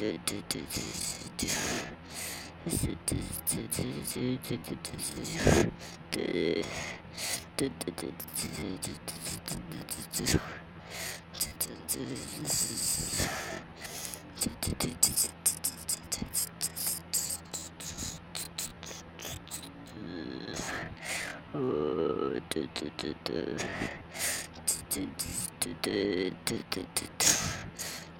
Oh,